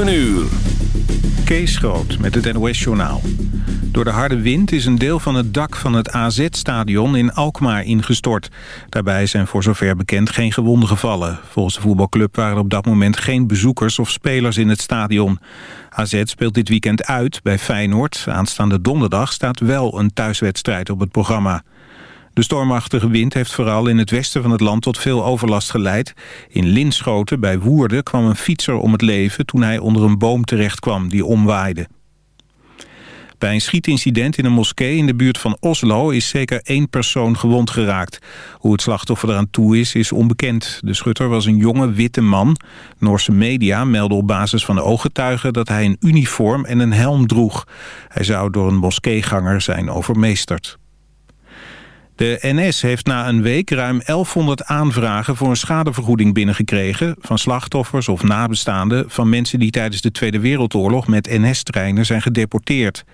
7 uur. Kees Groot met het NOS-journaal. Door de harde wind is een deel van het dak van het AZ-stadion in Alkmaar ingestort. Daarbij zijn voor zover bekend geen gewonden gevallen. Volgens de voetbalclub waren er op dat moment geen bezoekers of spelers in het stadion. AZ speelt dit weekend uit bij Feyenoord. Aanstaande donderdag staat wel een thuiswedstrijd op het programma. De stormachtige wind heeft vooral in het westen van het land tot veel overlast geleid. In Linschoten bij Woerden kwam een fietser om het leven toen hij onder een boom terecht kwam die omwaaide. Bij een schietincident in een moskee in de buurt van Oslo is zeker één persoon gewond geraakt. Hoe het slachtoffer eraan toe is, is onbekend. De schutter was een jonge witte man. Noorse media melden op basis van de ooggetuigen dat hij een uniform en een helm droeg. Hij zou door een moskeeganger zijn overmeesterd. De NS heeft na een week ruim 1100 aanvragen voor een schadevergoeding binnengekregen... van slachtoffers of nabestaanden van mensen die tijdens de Tweede Wereldoorlog met NS-treinen zijn gedeporteerd.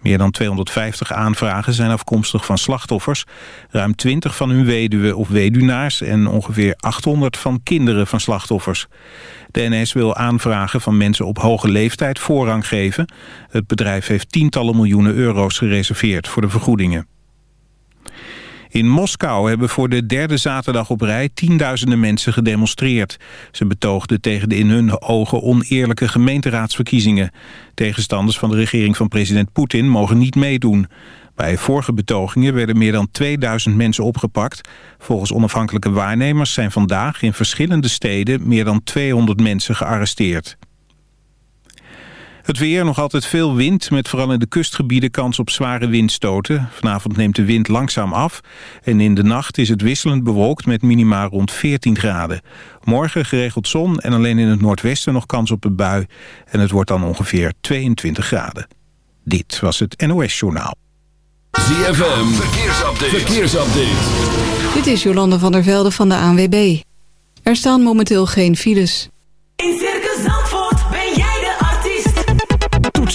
Meer dan 250 aanvragen zijn afkomstig van slachtoffers, ruim 20 van hun weduwe of weduwnaars en ongeveer 800 van kinderen van slachtoffers. De NS wil aanvragen van mensen op hoge leeftijd voorrang geven. Het bedrijf heeft tientallen miljoenen euro's gereserveerd voor de vergoedingen. In Moskou hebben voor de derde zaterdag op rij tienduizenden mensen gedemonstreerd. Ze betoogden tegen de in hun ogen oneerlijke gemeenteraadsverkiezingen. Tegenstanders van de regering van president Poetin mogen niet meedoen. Bij vorige betogingen werden meer dan 2000 mensen opgepakt. Volgens onafhankelijke waarnemers zijn vandaag in verschillende steden meer dan 200 mensen gearresteerd. Het weer, nog altijd veel wind, met vooral in de kustgebieden kans op zware windstoten. Vanavond neemt de wind langzaam af en in de nacht is het wisselend bewolkt met minima rond 14 graden. Morgen geregeld zon en alleen in het noordwesten nog kans op een bui. En het wordt dan ongeveer 22 graden. Dit was het NOS Journaal. ZFM, verkeersupdate. verkeersupdate. Dit is Jolande van der Velde van de ANWB. Er staan momenteel geen files.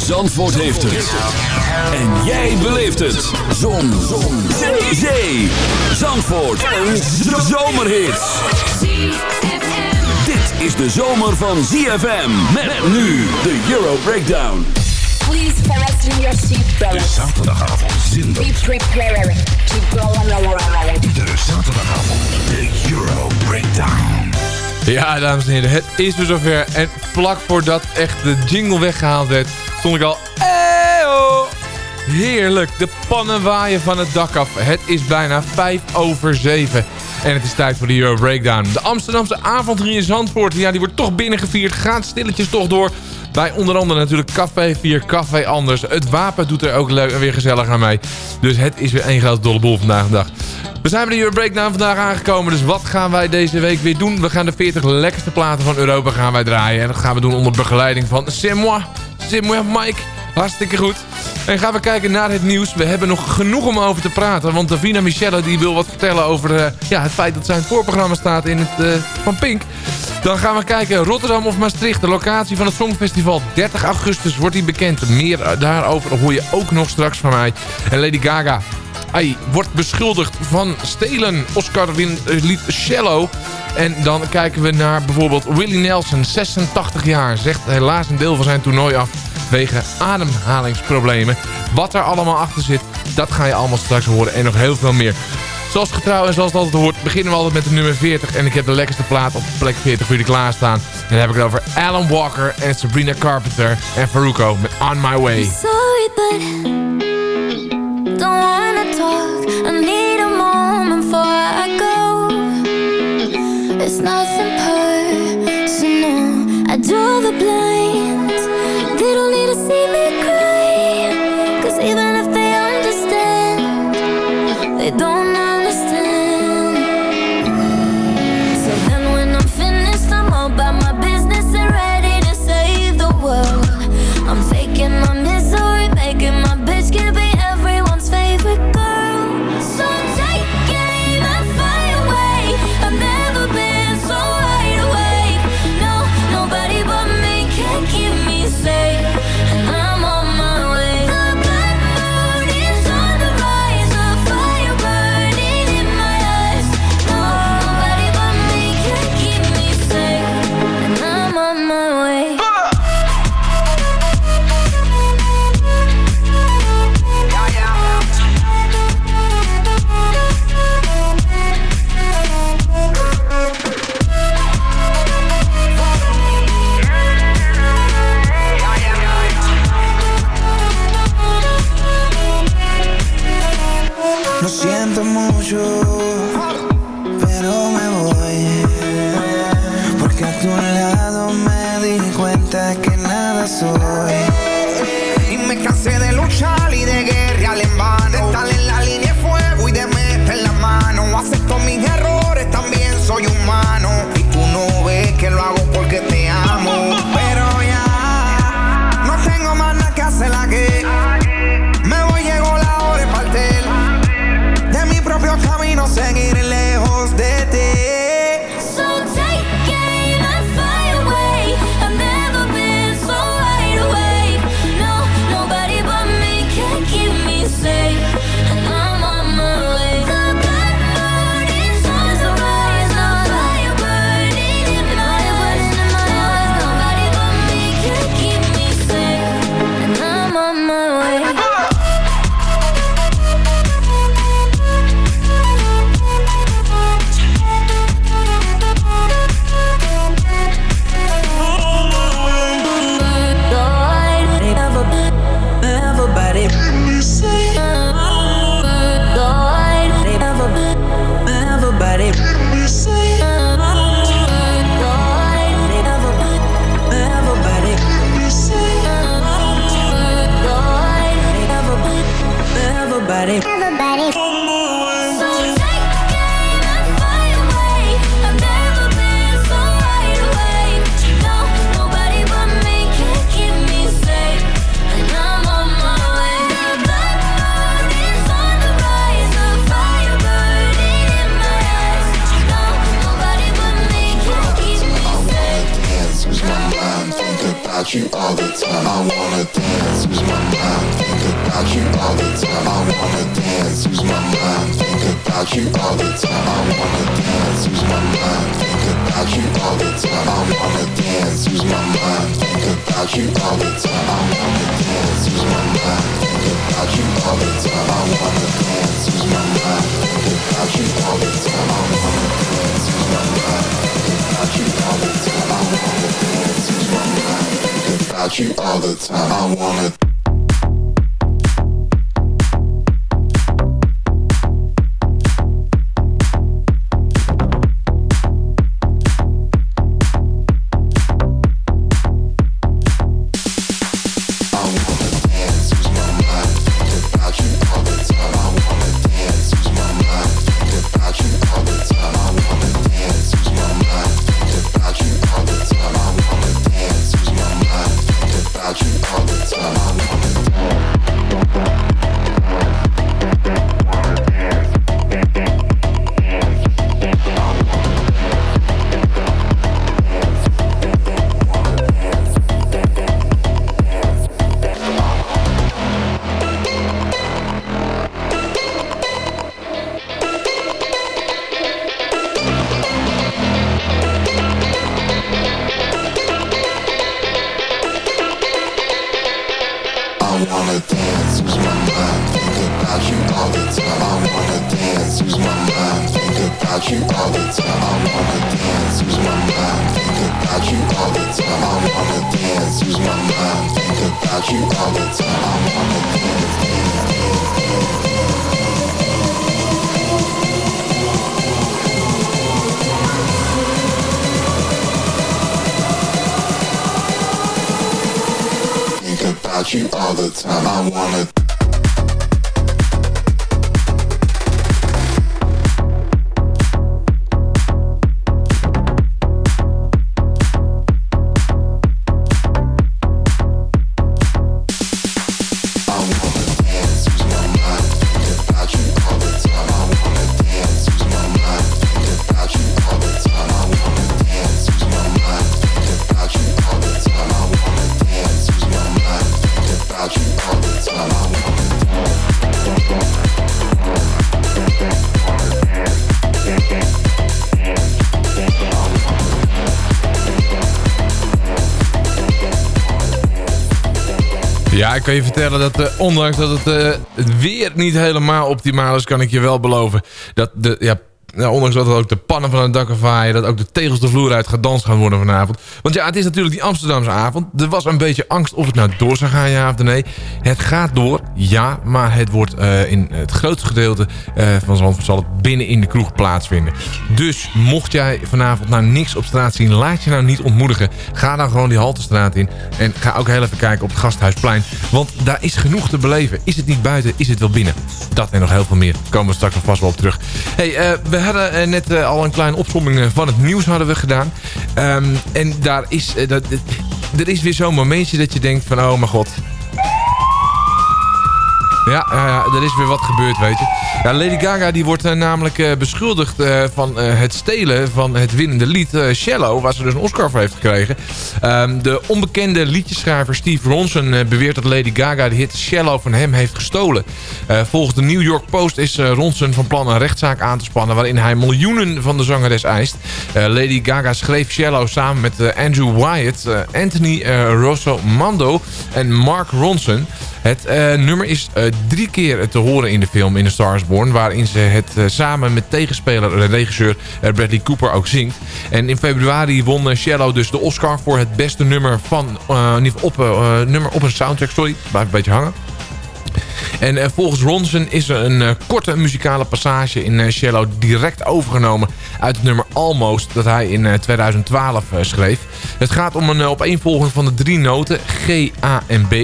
Zandvoort heeft het. En jij beleeft het. Zon. Zon. Zee. Zee. Zandvoort. Een zomerhit. Dit is de zomer van ZFM. Met nu de Euro Breakdown. Please fasten your seatbelts. Zaterdagavond zin Be prepared to go on a ride. Iedere zaterdagavond de Euro Breakdown. Ja, dames en heren, het is weer zover. En vlak voordat echt de jingle weggehaald werd, stond ik al... Eeuw! Heerlijk, de pannen waaien van het dak af. Het is bijna 5 over 7. En het is tijd voor de Euro Breakdown. De Amsterdamse avond hier in Zandvoort, ja, die wordt toch binnengevierd. Gaat stilletjes toch door. Bij onder andere natuurlijk Café 4, Café Anders. Het Wapen doet er ook leuk en weer gezellig aan mee. Dus het is weer één grote dolle boel vandaag de dag. We zijn bij de Euro Breakdown vandaag aangekomen. Dus wat gaan wij deze week weer doen? We gaan de 40 lekkerste platen van Europa gaan wij draaien. En dat gaan we doen onder begeleiding van C'est moi. C'est Mike. Hartstikke goed. En gaan we kijken naar het nieuws. We hebben nog genoeg om over te praten. Want Davina Michelle die wil wat vertellen over eh, ja, het feit dat zij in het voorprogramma staat in het, eh, van Pink. Dan gaan we kijken Rotterdam of Maastricht. De locatie van het Songfestival. 30 augustus wordt die bekend. Meer eh, daarover hoor je ook nog straks van mij. En Lady Gaga. Hij wordt beschuldigd van stelen. Oscar het lied Shallow. En dan kijken we naar bijvoorbeeld Willie Nelson, 86 jaar. Zegt helaas een deel van zijn toernooi af wegen ademhalingsproblemen. Wat er allemaal achter zit, dat ga je allemaal straks horen. En nog heel veel meer. Zoals getrouw en zoals het altijd hoort, beginnen we altijd met de nummer 40. En ik heb de lekkerste plaat op plek 40 voor jullie klaarstaan. En dan heb ik het over Alan Walker en Sabrina Carpenter en Faruko met On My Way. Think about you all the time. I wanna dance, use my mind, think about you all the time. I wanna dance, use my mind, think about you all the time. I wanna dance, use my mind, think about you all the time. I wanna dance, use my mind, think about you all the time. I wanna you all the time. I wanna ik kan je vertellen dat eh, ondanks dat het eh, het weer niet helemaal optimaal is... kan ik je wel beloven dat de... Ja, nou, ondanks dat ook de pannen van het dak waaien... dat ook de tegels de vloer uit gedanst gaan worden vanavond. Want ja, het is natuurlijk die Amsterdamse avond. Er was een beetje angst of het nou door zou gaan, ja of nee. Het gaat door, ja, maar het wordt eh, in het grootste gedeelte eh, van zal het binnen in de kroeg plaatsvinden. Dus mocht jij vanavond nou niks op straat zien... laat je nou niet ontmoedigen. Ga dan gewoon die Haltestraat in. En ga ook heel even kijken op het Gasthuisplein. Want daar is genoeg te beleven. Is het niet buiten, is het wel binnen. Dat en nog heel veel meer. Komen we straks nog vast wel op terug. Hey, eh, we hadden eh, net eh, al een kleine opsomming eh, van het nieuws hadden we gedaan. Ehm, en daar is, dat, er is weer zo'n momentje dat je denkt van... Oh mijn god, ja, ja, er is weer wat gebeurd, weet je. Lady Gaga die wordt eh, namelijk eh, beschuldigd eh, van het stelen van het winnende lied Shallow... waar ze dus een Oscar voor heeft gekregen. Ehm, de onbekende liedjeschrijver Steve Ronson beweert dat Lady Gaga de hit Shallow van hem heeft gestolen. Volgens de New York Post is Ronson van plan een rechtszaak aan te spannen... waarin hij miljoenen van de zangeres eist. Lady Gaga schreef Shallow samen met Andrew Wyatt, Anthony Rosso Mando en Mark Ronson... Het eh, nummer is eh, drie keer te horen in de film In The Stars Born... waarin ze het eh, samen met tegenspeler en regisseur Bradley Cooper ook zingt. En in februari won Shallow dus de Oscar voor het beste nummer, van, op, nummer op een soundtrack. Sorry, blijf een beetje hangen. En eh, volgens Ronson is er een eh, korte muzikale passage in eh, Shallow direct overgenomen uit het nummer Almost dat hij in eh, 2012 eh, schreef. Het gaat om een opeenvolging van de drie noten G, A en B.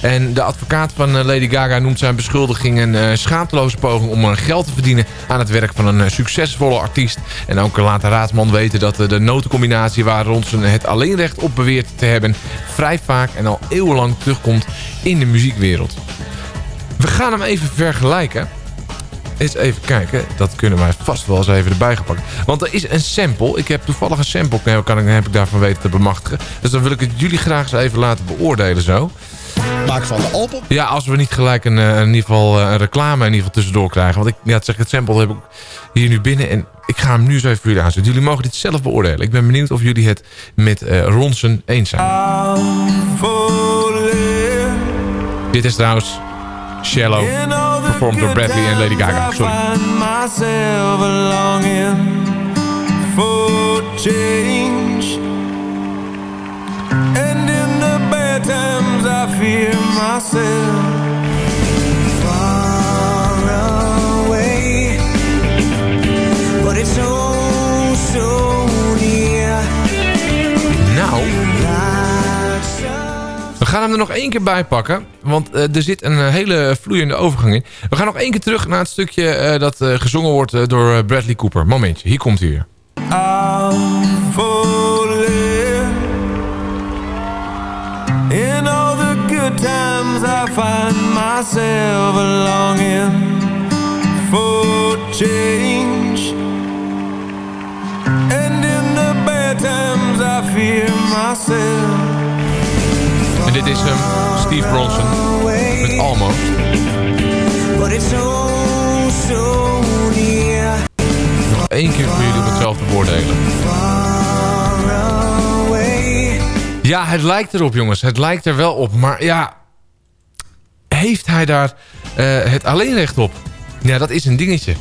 En de advocaat van Lady Gaga noemt zijn beschuldiging een schaamteloze poging om geld te verdienen aan het werk van een succesvolle artiest. En ook laat de weten dat de notencombinatie waar Ronson het alleenrecht op beweert te hebben vrij vaak en al eeuwenlang terugkomt in de muziekwereld. We gaan hem even vergelijken. Eens even kijken. Dat kunnen wij vast wel eens even erbij gepakt. Want er is een sample. Ik heb toevallig een sample. Kan ik, heb ik daarvan weten te bemachtigen. Dus dan wil ik het jullie graag eens even laten beoordelen zo. Maak van de Alpen. Ja, als we niet gelijk een, eh, in ieder geval eh, een reclame in ieder geval tussendoor krijgen. Want ik ja, het zeg, het sample heb ik hier nu binnen. En ik ga hem nu zo even voor jullie aanzetten. Jullie mogen dit zelf beoordelen. Ik ben benieuwd of jullie het met eh, Ronson eens zijn. Dit is trouwens Shallow. Performed door Bradley en Lady Gaga. Sorry. find myself longing for change. And in the bad times I fear myself. Far away, but it's so, so gaan hem er nog één keer bij pakken. Want eh, er zit een eh, hele vloeiende overgang in. We gaan nog één keer terug naar het stukje eh, dat gezongen wordt door Bradley Cooper. Momentje, hier komt hij in all the good times I find myself longing for change. And in the bad times I fear myself. En dit is hem, Steve Bronson, met Almost. But it's so, so near. Nog één keer voor jullie op hetzelfde beoordelen. Ja, het lijkt erop jongens. Het lijkt er wel op. Maar ja, heeft hij daar eh, het alleenrecht op? Ja, dat is een dingetje.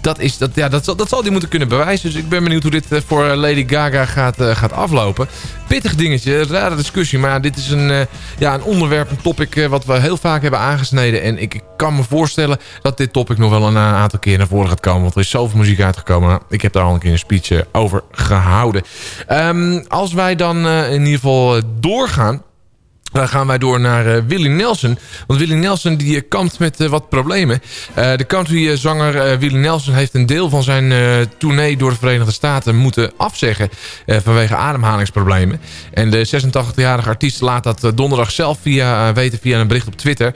Dat, is, dat, ja, dat, zal, dat zal hij moeten kunnen bewijzen. Dus ik ben benieuwd hoe dit eh, voor Lady Gaga gaat, eh, gaat aflopen. Pittig dingetje, rare discussie. Maar dit is een, eh, ja, een onderwerp, een topic eh, wat we heel vaak hebben aangesneden. En ik, kan me voorstellen dat dit topic nog wel een eh, aantal keer naar voren gaat komen. Want er is zoveel muziek uitgekomen. Ik heb daar al een keer een speech eh, over gehouden. Ehm, als wij dan eh, in ieder geval eh, doorgaan... Dan gaan wij door naar uh, Willie Nelson. Want Willie Nelson die uh, kampt met uh, wat problemen. de countryzanger Willie Nelson heeft een deel van zijn tournee door de Verenigde Staten moeten afzeggen. vanwege ademhalingsproblemen. En de 86-jarige artiest laat dat donderdag zelf via, weten via een bericht op Twitter.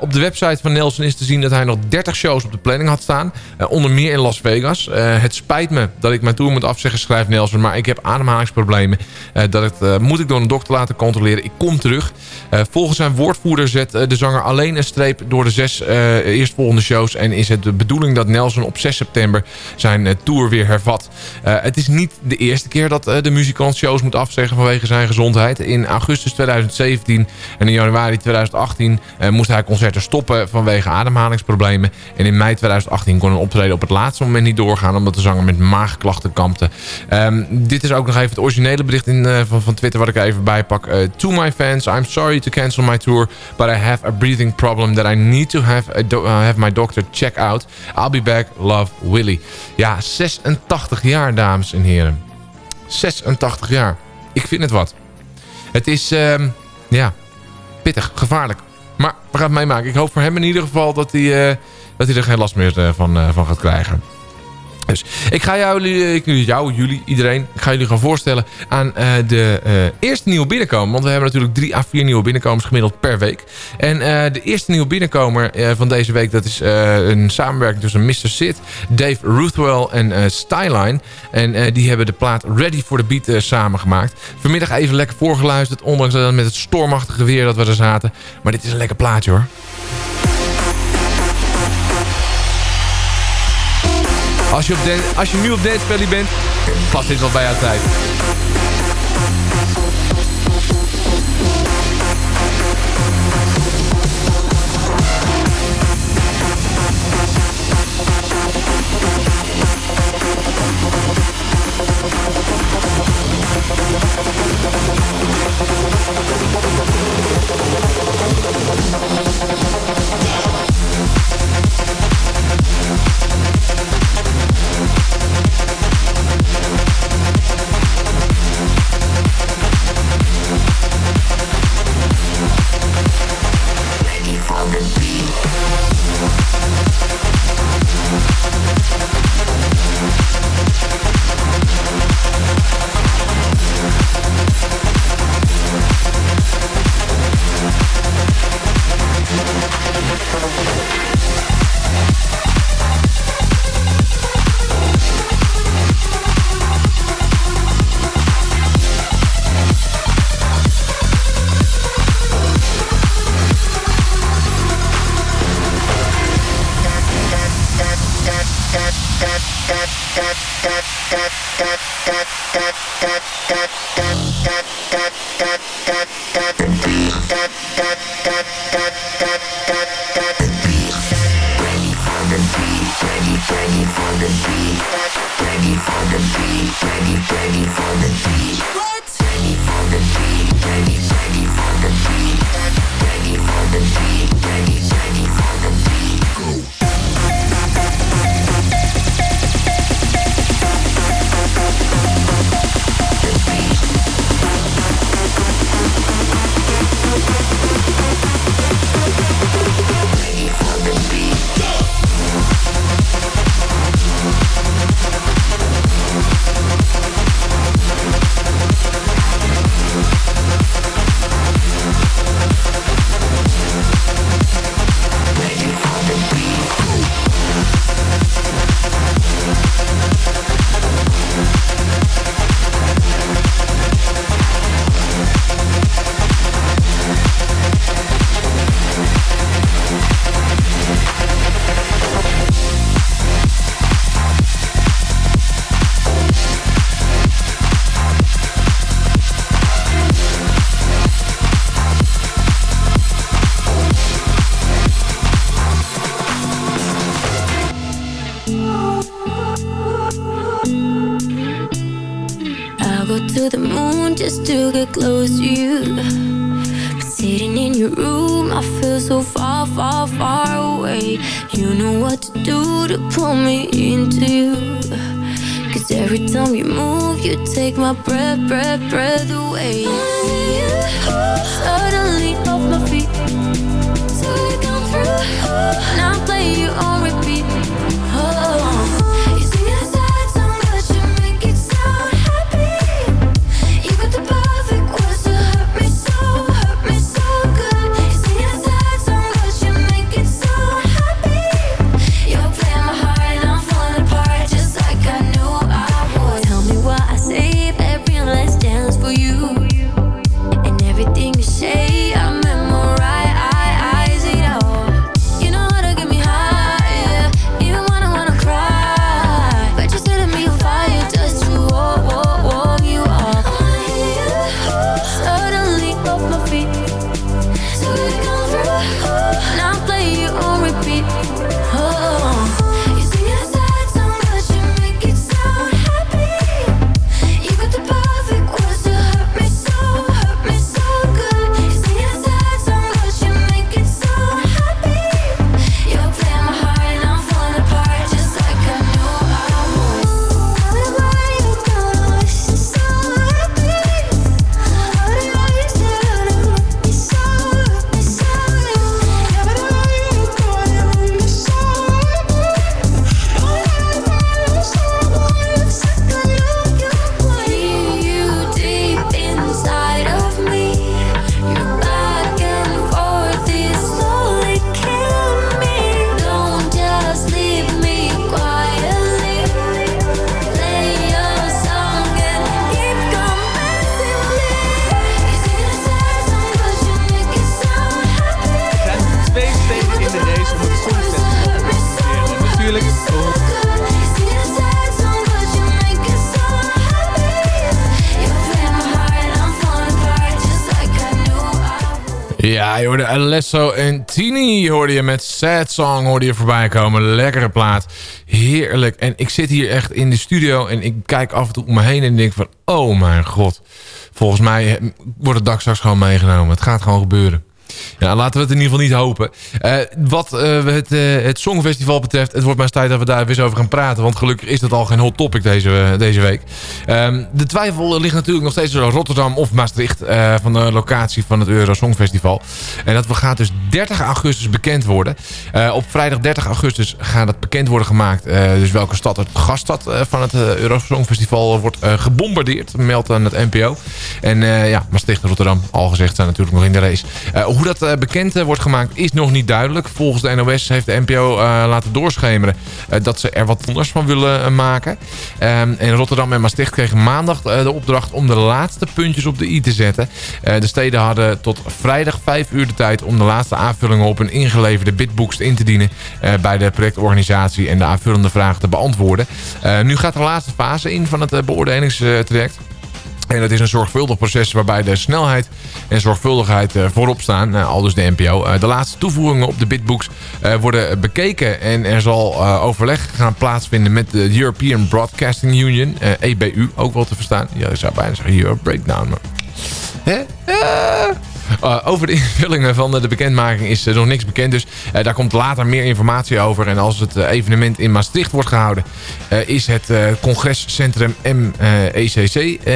op de website van Nelson is te zien dat hij nog 30 shows op de planning had staan. onder meer in Las Vegas. het spijt me dat ik mijn tour moet afzeggen, schrijft Nelson. Maar ik heb ademhalingsproblemen. dat moet ik door een dokter laten controleren. Ik kom terug. Uh, volgens zijn woordvoerder zet uh, de zanger alleen een streep door de zes uh, eerstvolgende shows. En is het de bedoeling dat Nelson op 6 september zijn tour weer hervat. het is niet de eerste keer dat de muzikant shows moet afzeggen vanwege zijn gezondheid. In augustus 2017 en in januari 2018 moest hij concerten stoppen vanwege ademhalingsproblemen. En in mei 2018 kon een optreden op het laatste moment niet doorgaan omdat de zanger met maagklachten kampte. Um, dit is ook nog even het originele bericht in, van, van Twitter wat ik even bij pak. to my fans, sorry to cancel my tour, but I have a breathing problem that I need to have, a uh, have my doctor check out. I'll be back. Love, Willy. Ja, 86 jaar, dames en heren. 86 jaar. Ik vind het wat. Het is, um, ja, pittig, gevaarlijk. Maar we gaan het meemaken. Ik hoop voor hem in ieder geval dat hij, uh, dat hij er geen last meer uh, van, uh, van gaat krijgen. Dus ik ga jou, ik, jou, jullie, iedereen, ik ga jullie gaan voorstellen aan uh, de uh, eerste nieuwe binnenkomer. Want we hebben natuurlijk drie à vier nieuwe binnenkomers gemiddeld per week. En uh, de eerste nieuwe binnenkomer van deze week, dat is een samenwerking tussen Mr. Sid, Dave Ruthwell en Styline. En die hebben de plaat Ready for the Beat samengemaakt. Vanmiddag even lekker voorgeluisterd, ondanks dat met het stormachtige weer dat we er zaten. Maar dit is een lekker plaatje hoor. Als je, op als je nu op Dance Valley bent, past dit wel bij jouw tijd. You. But sitting in your room, I feel so far, far, far away. You know what to do to pull me into you. Cause every time you move, you take my breath, breath, breath away. Suddenly off my feet. So we come through. Now play you on repeat. Alesso en Tini hoorde je met Sad Song hoorde je voorbij komen. Lekkere plaat. Heerlijk. En ik zit hier echt in de studio en ik kijk af en toe om me heen en denk van... Oh mijn god. Volgens mij wordt het dak straks gewoon meegenomen. Het gaat gewoon gebeuren. Ja, laten we het in ieder geval niet hopen. Eh, wat eh, het, eh, het Songfestival betreft, het wordt maar eens tijd dat we daar weer over gaan praten. Want gelukkig is dat al geen hot topic deze, deze week. Ehm, de twijfel ligt natuurlijk nog steeds tussen Rotterdam of Maastricht. van de locatie van het Euro Songfestival. En dat gaat dus 30 augustus bekend worden. Op vrijdag 30 augustus gaat het bekend worden gemaakt. dus welke stad het gaststad van het Euro Songfestival wordt gebombardeerd. Meldt aan het NPO. En ja, Maastricht en Rotterdam, al gezegd, zijn natuurlijk nog in de race. Hoe dat eh, bekend eh, wordt gemaakt is nog niet duidelijk. Volgens de NOS heeft de NPO eh, laten doorschemeren dat ze er wat anders van willen maken. Ehm, en Rotterdam en Maastricht kregen maandag de opdracht om de laatste puntjes op de i te zetten. De steden hadden tot vrijdag 5 uur de tijd om de laatste aanvullingen op een ingeleverde bitbooks in te dienen bij de projectorganisatie en de aanvullende vragen te beantwoorden. Nu gaat de laatste fase in van het beoordelingstraject. En het is een zorgvuldig proces waarbij de snelheid en zorgvuldigheid eh, voorop staan. Uh, al dus de NPO. Uh, de laatste toevoegingen op de bitbooks worden bekeken. En er zal overleg gaan plaatsvinden met de European Broadcasting Union. EBU, ook wel te verstaan. Ja, ik zou bijna zeggen Euro Breakdown. Hè? Uh, over de invullingen van de bekendmaking is nog niks bekend. Dus uh, daar komt later meer informatie over. En als het evenement in Maastricht wordt gehouden... is het congrescentrum MECC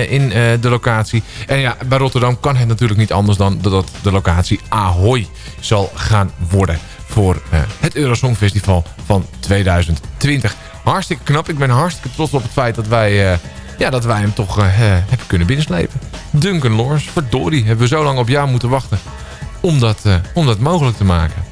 in de locatie. En ja, bij Rotterdam kan het natuurlijk niet anders dan dat de locatie Ahoy zal gaan worden... voor het Eurosongfestival van 2020. Hartstikke knap. Ik ben hartstikke trots op het feit dat wij ja, dat wij hem toch uh, hebben kunnen binnenslepen. Duncan Lawrence, verdorie, hebben we zo lang op jou moeten wachten om dat, uh, om dat mogelijk te maken.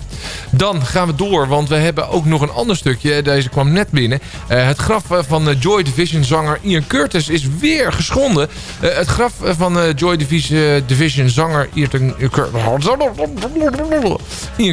Dan gaan we door, want we hebben ook nog een ander stukje. Deze kwam net binnen. Uh, het graf van uh, Joy Division zanger Ian Curtis is weer geschonden. Het graf van Joy Division, zanger Ian,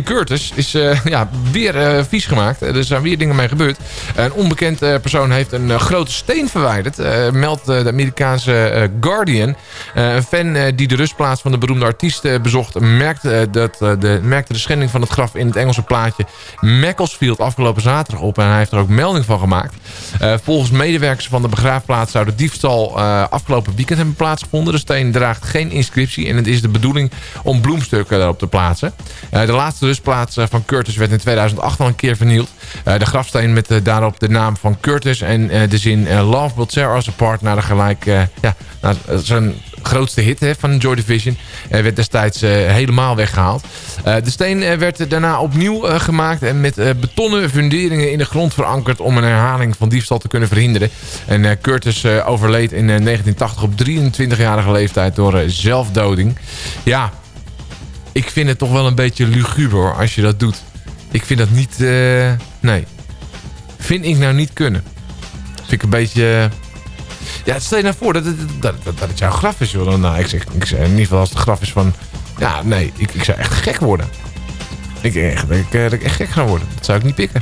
Curtis is eh, ja, weer eh, vies gemaakt. Er zijn weer dingen mee gebeurd. Een onbekend eh, persoon heeft een eh, grote steen verwijderd. eh, meldt eh, de Amerikaanse eh, Guardian. Eh, een fan eh, die de rustplaats van de beroemde artiest eh, bezocht... Merkte, eh, dat, eh, de, merkte de schending van het graf in het Engelse plaatje Macclesfield afgelopen zaterdag op. En hij heeft er ook melding van gemaakt. Eh, volgens medewerkers van de begraafplaats zou de diefstal eh, afgelopen weekend hebben plaatsgevonden. De steen draagt geen inscriptie en het is de bedoeling om bloemstukken daarop te plaatsen. Eh, de laatste rustplaats van Curtis werd in 2008 al een keer vernield. De grafsteen met daarop de naam van Curtis en de zin Love will tear us apart naar de gelijk, ja, zijn grootste hit hè, van Joy Division. Werd destijds helemaal weggehaald. Eh, de steen eh, werd daarna opnieuw eh, gemaakt en met betonnen funderingen in de grond verankerd om een herhaling van diefstal te kunnen verhinderen. En Curtis overleed in eh, 1980 op 23-jarige leeftijd door zelfdoding. Ja, ik vind het toch wel een beetje luguber als je dat doet. Ik vind dat niet... nee. Vind ik nou niet kunnen. Vind ik een beetje... ja, stel je nou voor dat het, dat, dat, het jouw graf is. Joh. Nou, ik zeg, ik zeg in ieder geval als het graf is van... Ja, nee, ik, ik zou echt gek worden. Ik, echt, dat ik, eh, dat ik echt gek ga worden. Dat zou ik niet pikken.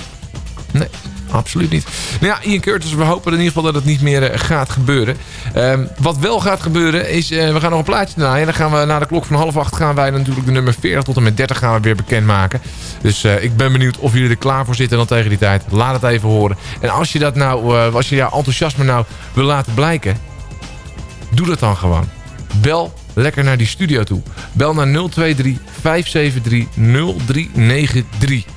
Nee, absoluut niet. Nou ja, Ian Curtis, we hopen in ieder geval dat het niet meer eh, gaat gebeuren. Ehm, wat wel gaat gebeuren is, eh, we gaan nog een plaatje draaien. Dan gaan we na de klok van half acht gaan wij natuurlijk de nummer 40 tot en met 30 gaan we weer bekendmaken. Dus eh, ik ben benieuwd of jullie er klaar voor zitten dan tegen die tijd. Laat het even horen. En als je dat nou, eh, als je jouw enthousiasme nou wil laten blijken, doe dat dan gewoon. Bel lekker naar die studio toe. Bel naar 023 573 0393.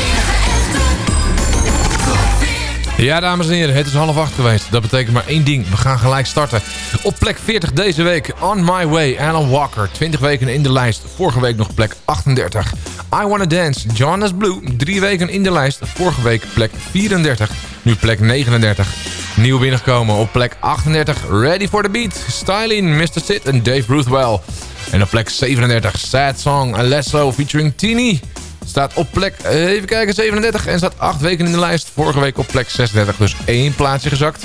Ja, dames en heren, het is half acht geweest. Dat betekent maar één ding. We gaan gelijk starten. Op plek 40 deze week, On My Way, Alan Walker. 20 weken in de lijst. Vorige week nog plek 38. I Wanna Dance, Jonas Blue. Drie weken in de lijst. Vorige week plek 34. Nu plek 39. Nieuw binnengekomen op plek 38. Ready for the Beat. Styling, Mr. Sid en Dave Ruthwell. En op plek 37. Sad Song, Alesso featuring Tini. Staat op plek, eh, even kijken, 37 en staat 8 weken in de lijst. Vorige week op plek 36, dus één plaatsje gezakt.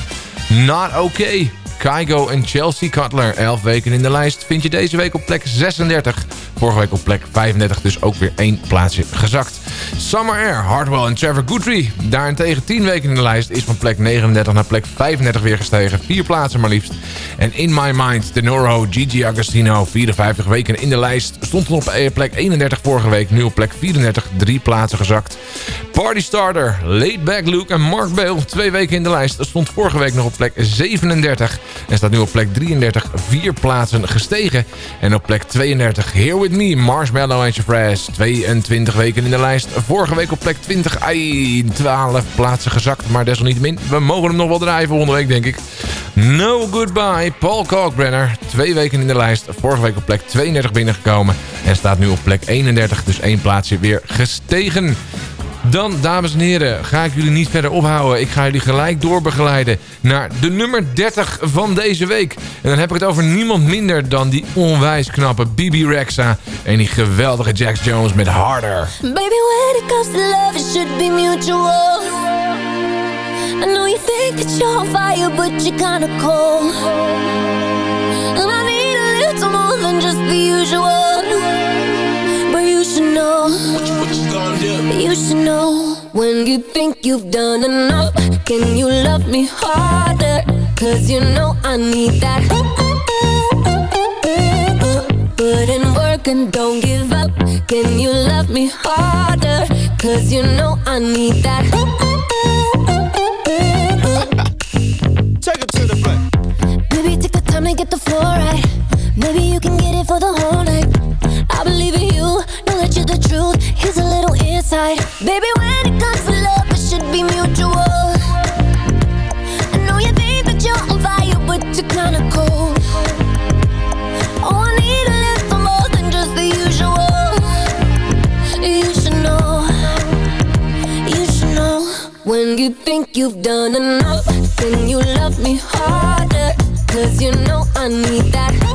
Not Okay. Kygo en Chelsea Cutler, 11 weken in de lijst. Vind je deze week op plek 36. Vorige week op plek 35, dus ook weer één plaatsje gezakt. Summer Air, Hardwell en Trevor Guthrie. Daarentegen 10 weken in de lijst is van plek 39 naar plek 35 weer gestegen. Vier plaatsen maar liefst. En In My Mind, Denoro, Gigi Agostino, 54 weken in de lijst. Stond op eh, plek 31 vorige week, nu op plek 34, drie plaatsen gezakt. Party Starter, Laid Back Luke en Mark Bale, twee weken in de lijst. Stond vorige week nog op plek 37 en staat nu op plek 33, vier plaatsen gestegen. En op plek 32, Here With Me, Marshmallow en Fresh, 22 weken in de lijst. Vorige week op plek 20, ai, 12 plaatsen gezakt, maar desalniettemin. We mogen hem nog wel draaien volgende week, denk ik. No Goodbye, Paul Kalkbrenner, twee weken in de lijst. Vorige week op plek 32 binnengekomen en staat nu op plek 31, dus één plaatsje weer gestegen. Dan, dames en heren, ga ik jullie niet verder ophouden. Ik ga jullie gelijk doorbegeleiden naar de nummer 30 van deze week. En dan heb ik het over niemand minder dan die onwijs knappe Bibi Rexa... en die geweldige Jax Jones met Harder. Baby, when it comes to love, it should be mutual. I know you think that you're on fire, but you're kinda cold. And I need a little more than just the usual. You should know. What you, gonna do? You should know. When you think you've done enough, can you love me harder? Cause you know I need that. Put in work and don't give up. Can you love me harder? Cause you know I need that. Take the time to get the floor right. Maybe you can get it for the whole night. I believe in you, know that you're the truth. Here's a little insight. Baby, when it comes to love, it should be mutual. I know you think that you're on fire, but you're kinda cold. Oh, I need a little more than just the usual. You should know, you should know. When you think you've done enough, then you love me. Cause you know I need that.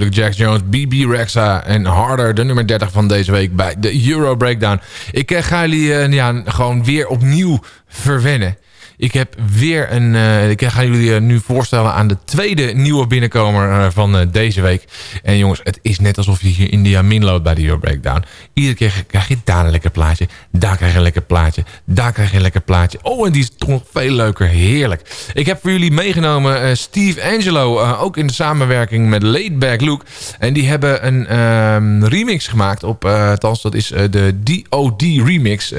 Natuurlijk Jack Jones, BB Rexa en Harder, de nummer 30 van deze week bij de Euro Breakdown. Ik eh, ga jullie eh, ja, gewoon weer opnieuw verwennen. Ik heb weer een. eh, ik ga jullie eh, nu voorstellen aan de tweede nieuwe binnenkomer eh, van deze week. En jongens, het is net alsof je hier India Min loopt bij de Euro Breakdown. Iedere keer krijg je daar een lekker plaatje. Daar krijg je een lekker plaatje. Daar krijg je een lekker plaatje. Oh, en die is toch nog veel leuker. Heerlijk. Ik heb voor jullie meegenomen Steve Angelo. ook in samenwerking met Laid Back Luke. En die hebben een ehm, remix gemaakt op. eh althans, dat is de DOD remix.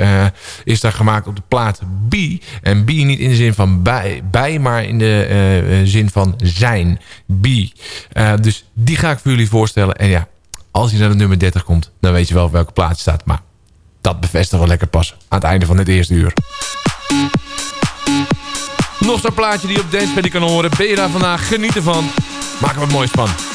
is daar gemaakt op de plaat B. En B niet in de zin van bij, bij maar in de eh, eh, zin van zijn. B. Eh, dus die ga ik voor jullie voorstellen. En ja, als hij naar de nummer 30 komt, dan weet je wel op welke plaats staat. Maar dat bevestigt wel lekker pas aan het einde van het eerste uur. Nog zo'n plaatje die je op Dance kan horen. Ben je daar vandaag? Geniet ervan. Maak er wat moois van.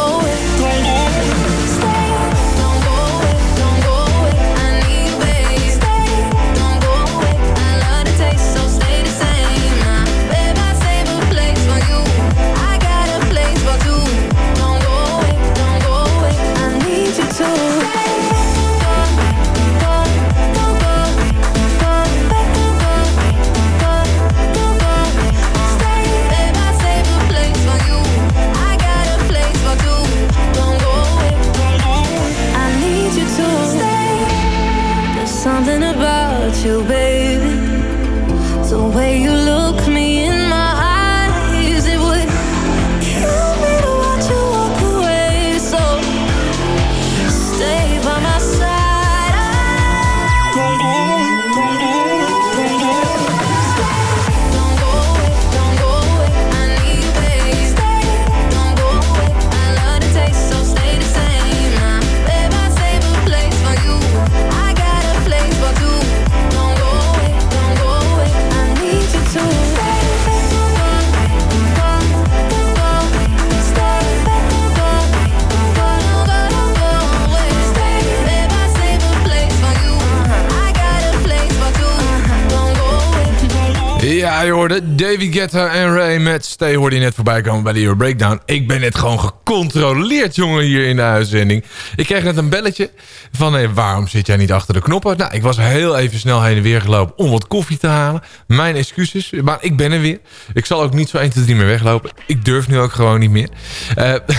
hoorde David Guetta en Ray met Stay hoorde je net voorbij komen bij de Euro Breakdown. Ik ben net gewoon gecontroleerd, jongen, hier in de uitzending. Ik kreeg net een belletje van, hey, waarom zit jij niet achter de knoppen? Nou, ik was heel even snel heen en weer gelopen om wat koffie te halen. Mijn excuses, maar ik ben er weer. Ik zal ook niet zo 1, 2, 3 meer weglopen. Ik durf nu ook gewoon niet meer. Eh,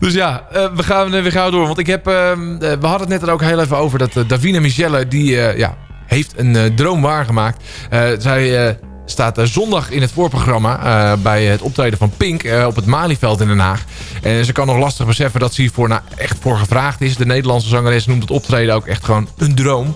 Dus ja, eh, we gaan weer gauw door. Want ik heb, ehm, eh, we hadden het net er ook heel even over. Dat Davina Michelle, die ja, heeft een eh, droom waargemaakt. Eh, zij eh, staat eh, zondag in het voorprogramma eh, bij het optreden van Pink eh, op het Malieveld in Den Haag. En ze kan nog lastig beseffen dat ze hiervoor nou, echt voor gevraagd is. De Nederlandse zangeres noemt het optreden ook echt gewoon een droom.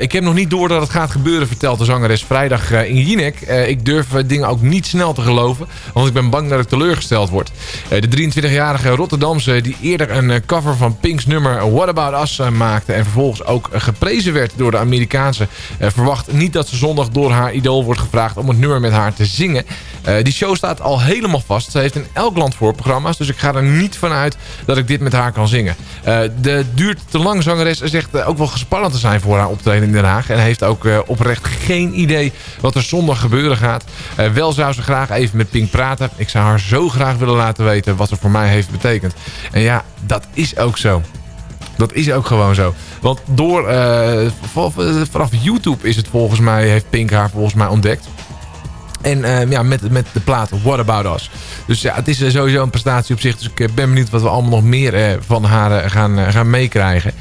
Ik heb nog niet door dat het gaat gebeuren, vertelt de zangeres vrijdag in Jinek. Ik durf dingen ook niet snel te geloven, want ik ben bang dat ik teleurgesteld word. De 23-jarige Rotterdamse die eerder een cover van Pink's nummer What About Us maakte... en vervolgens ook geprezen werd door de Amerikaanse... verwacht niet dat ze zondag door haar idool wordt gevraagd om het nummer met haar te zingen. Eh, die show staat al helemaal vast. Ze heeft in elk land voorprogramma's. Dus ik ga er niet vanuit dat ik dit met haar kan zingen. Eh, de duurt te lang zangeres zegt eh, ook wel gespannen te zijn voor haar optreden in Den Haag. En heeft ook oprecht geen idee wat er zondag gebeuren gaat. Wel zou ze graag even met Pink praten. Ik zou haar zo graag willen laten weten wat ze voor mij heeft betekend. En ja, dat is ook zo. Dat is ook gewoon zo. Want door, vanaf YouTube is het volgens mij, heeft Pink haar volgens mij ontdekt. En eh, ja, met, met de plaat What About Us. Dus ja, het is eh, sowieso een prestatie op zich. Dus ik eh, ben benieuwd wat we allemaal nog meer eh, van haar gaan, gaan meekrijgen.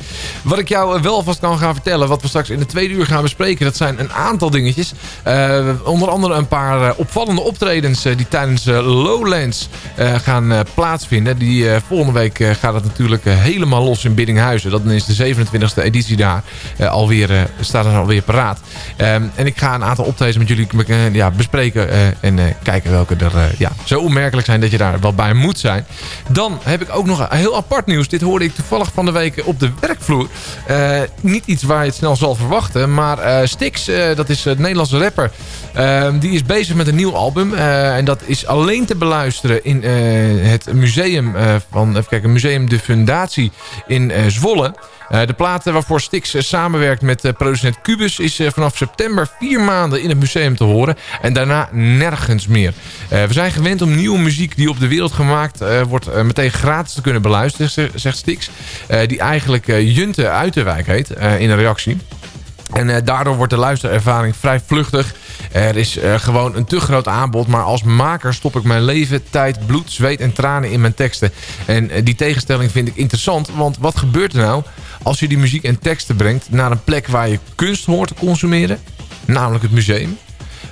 Wat ik jou wel vast kan gaan vertellen, wat we straks in de tweede uur gaan bespreken, dat zijn een aantal dingetjes. Onder andere een paar opvallende optredens die tijdens Lowlands gaan plaatsvinden. Die volgende week gaat het natuurlijk helemaal los in Biddinghuizen. Dat is de 27e editie daar. alweer, staat er alweer paraat. Ehm, en ik ga een aantal optredens met jullie ja, bespreken eh, en eh, kijken welke er eh, ja, zo opmerkelijk zijn dat je daar wel bij moet zijn. Dan heb ik ook nog heel apart nieuws. Dit hoorde ik toevallig van de week op de werkvloer. Niet iets waar je het snel zal verwachten. Maar Stix, dat is een Nederlandse rapper. die is bezig met een nieuw album. en dat is alleen te beluisteren in het museum van... Even kijken, Museum de Fundatie in Zwolle. De plaat waarvoor Stix samenwerkt met eh, producent Cubus... is vanaf september vier maanden in het museum te horen. En daarna nergens meer. Eh, we zijn gewend om nieuwe muziek die op de wereld gemaakt eh, wordt... eh, meteen gratis te kunnen beluisteren, zegt- Stix. Die eigenlijk Junte Uiterwijk heet, in een reactie. En daardoor wordt de luisterervaring vrij vluchtig. Er is gewoon een te groot aanbod. Maar als maker stop ik mijn leven, tijd, bloed, zweet en tranen in mijn teksten. En die tegenstelling vind ik interessant. Want wat gebeurt er nou als je die muziek en teksten brengt... naar een plek waar je kunst hoort te consumeren? Namelijk het museum.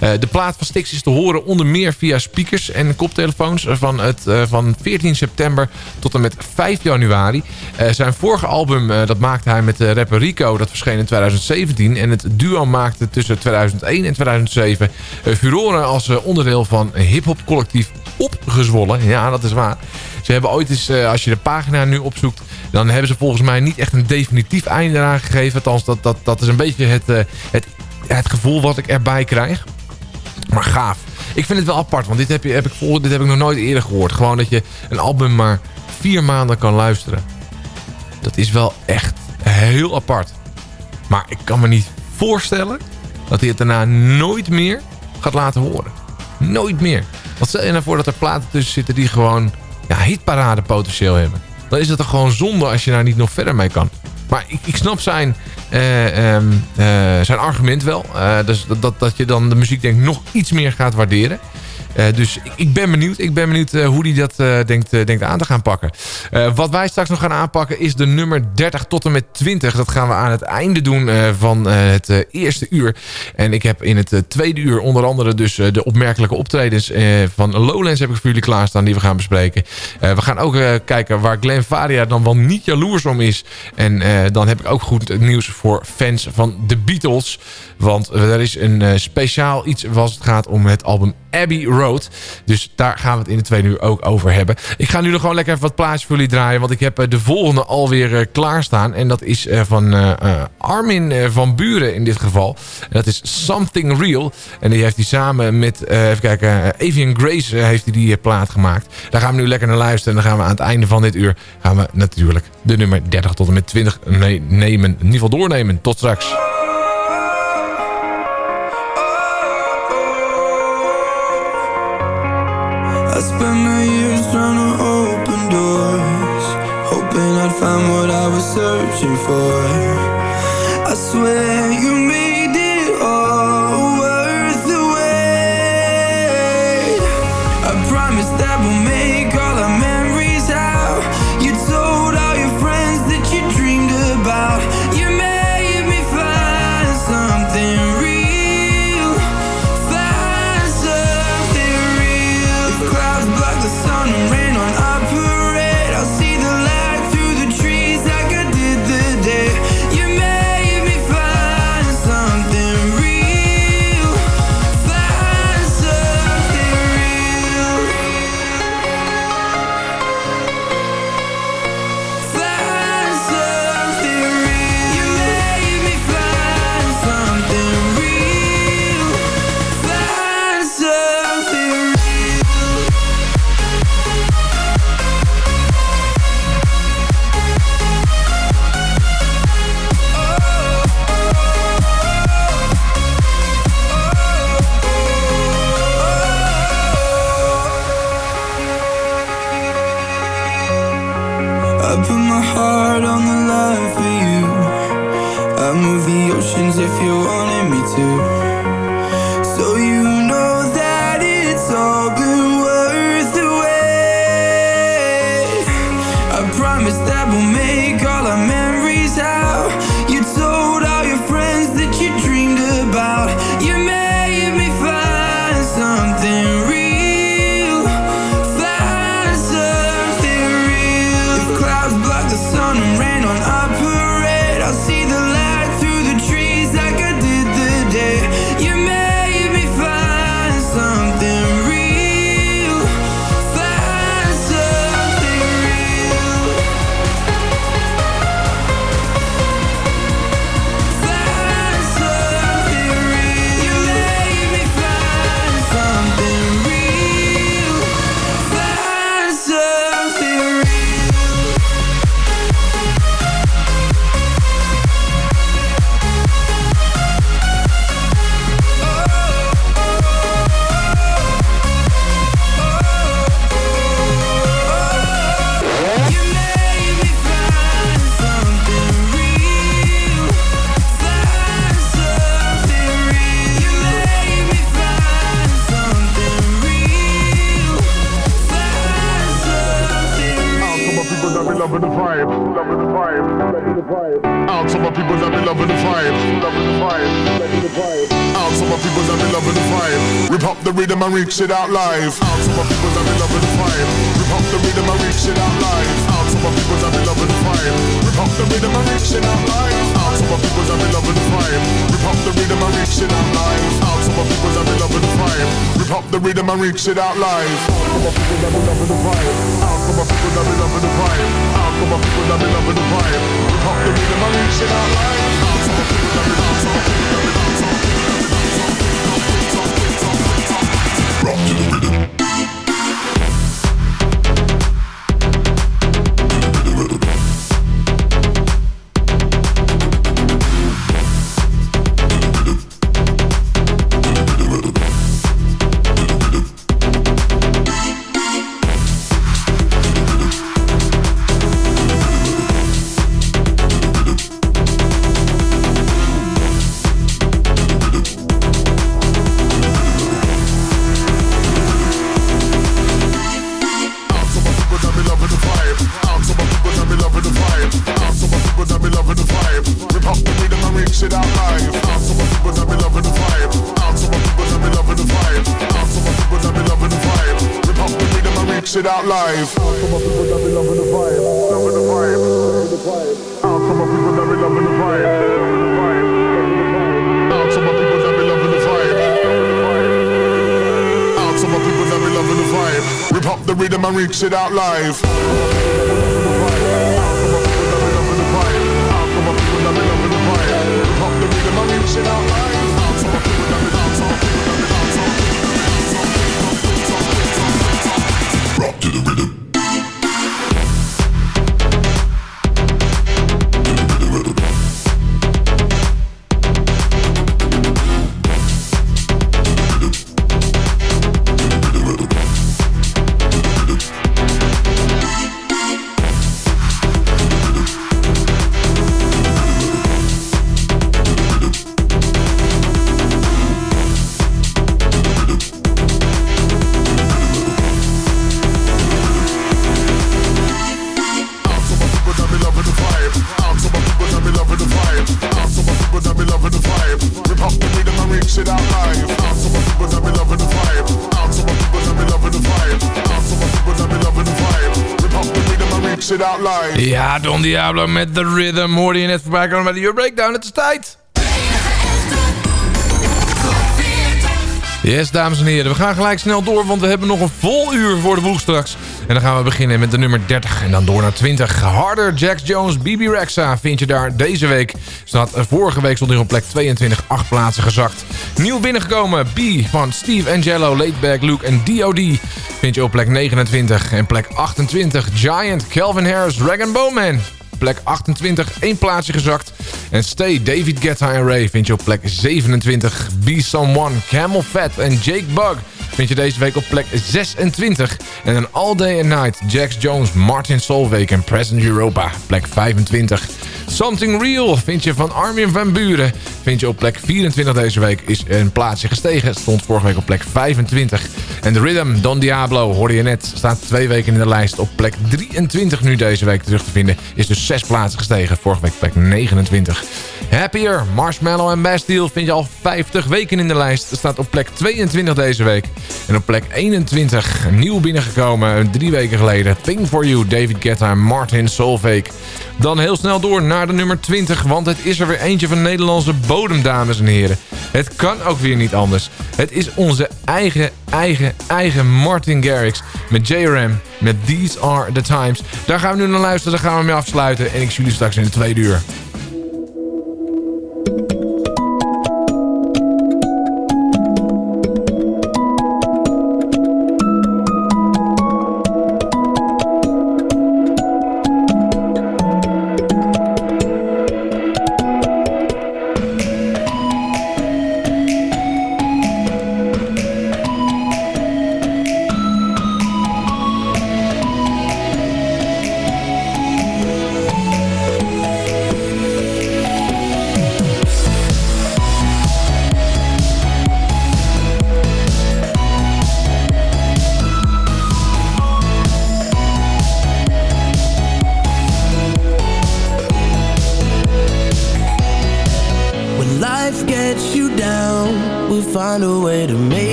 Eh, de plaat van Stix is te horen onder meer via speakers en koptelefoons van, het, eh, van 14 september tot en met 5 januari. Eh, zijn vorige album eh, dat maakte hij met rapper Rico, dat verscheen in 2017. En het duo maakte tussen 2001 en 2007 eh, furoren als eh, onderdeel van hip-hop collectief opgezwollen. Ja, dat is waar. Ze hebben ooit eens, eh, als je de pagina nu opzoekt... dan hebben ze volgens mij niet echt een definitief einde eraan gegeven. Althans, dat, dat, dat is een beetje het, eh, het, het gevoel wat ik erbij krijg. Maar gaaf. Ik vind het wel apart, want dit heb, je, heb ik, dit heb ik nog nooit eerder gehoord. Gewoon dat je een album maar vier maanden kan luisteren. Dat is wel echt heel apart. Maar ik kan me niet voorstellen dat hij het daarna nooit meer gaat laten horen. Nooit meer. Want stel je nou voor dat er platen tussen zitten die gewoon ja, hitparade potentieel hebben. Dan is het toch gewoon zonde als je daar niet nog verder mee kan. Maar ik, ik snap zijn, eh, ehm, eh, zijn argument wel. Eh, dus dat, dat, dat je dan de muziek denk nog iets meer gaat waarderen. Eh, dus ik, ik ben benieuwd. Ik ben benieuwd eh, hoe hij dat eh, denkt, denkt aan te gaan pakken. Wat wij straks nog gaan aanpakken is de nummer 30 tot en met 20. Dat gaan we aan het einde doen van het eerste uur. En ik heb in het tweede uur onder andere dus de opmerkelijke optredens van Lowlands heb ik voor jullie klaarstaan die we gaan bespreken. We gaan ook kijken waar Glenn Varia dan wel niet jaloers om is. En dan heb ik ook goed nieuws voor fans van de Beatles. Want er is een speciaal iets als het gaat om het album Abbey Road. Dus daar gaan we het in de tweede uur ook over hebben. Ik ga nu nog gewoon lekker even wat plaatjes voor jullie draaien. Want ik heb eh, de volgende alweer eh, klaarstaan. En dat is eh, van Armin van Buren in dit geval. Dat is Something Real. En die heeft hij samen met, even kijken, Avian Grace heeft hij die plaat gemaakt. Daar gaan we nu lekker naar luisteren. En dan gaan we aan het einde van dit uur gaan we natuurlijk de nummer 30 tot en met 20 nee, nemen. In ieder geval doornemen. Tot straks. Searching for. Reach it out live. Out to my people that be loving the vibe. Rip up the rhythm and reach it out live. Out to my people that be loving the vibe. Rip up the rhythm and reach it out live. Out to my people that be loving the vibe. Rip up the rhythm and reach it out live. Out to my people that be loving the vibe. Rip up the rhythm and reach it out live. Out to my people that be loving the vibe. Out to my people that be loving the vibe. Out to my people that be loving the vibe. Rip up the rhythm and reach it out live. Out to my people that be out to my Rock to the rhythm. Rhythm and reach it out live. Ja, Don Diablo met The Rhythm hoorde je net voorbij komen bij de Euro Breakdown. Het is tijd. Yes, dames en heren. We gaan gelijk snel door, want we hebben nog een vol uur voor de boeg straks. En dan gaan we beginnen met de nummer 30 en dan door naar 20. Harder, Jax Jones, BB Rexa vind je daar deze week. Staat, vorige week stond hij op plek 22, 8 plaatsen gezakt. Nieuw binnengekomen, B van Steve Angelo, Laidback Luke en D.O.D. Vind je op plek 29 en plek 28. Giant, Calvin Harris, Dragon Bowman plek 28, één plaatsje gezakt. En Stay, David Guetta en Ray vind je op plek 27. Be Someone, Camel Fat en Jake Bug vind je deze week op plek 26. En een All Day and Night, Jax Jones, Martin Solveig en Present Europa, plek 25. Something Real vind je van Armin van Buren. Vind je op plek 24 deze week. Is een plaatsje gestegen. Stond vorige week op plek 25. En The Rhythm, Don Diablo, hoorde je net. Staat twee weken in de lijst. Op plek 23 nu deze week terug te vinden. Is dus zes plaatsen gestegen. Vorige week plek 29. Happier, Marshmallow en Bastille vind je al 50 weken in de lijst. Staat op plek 22 deze week. En op plek 21 nieuw binnengekomen. Drie weken geleden. Thing For You, David Guetta en Martin Solveig. Dan heel snel door naar de nummer 20. Want het is er weer eentje van Nederlandse bodem, dames en heren. Het kan ook weer niet anders. Het is onze eigen, eigen, eigen Martin Garrix. Met JRM. Met These Are The Times. Daar gaan we nu naar luisteren. Daar gaan we mee afsluiten. En ik zie jullie straks in de tweede uur.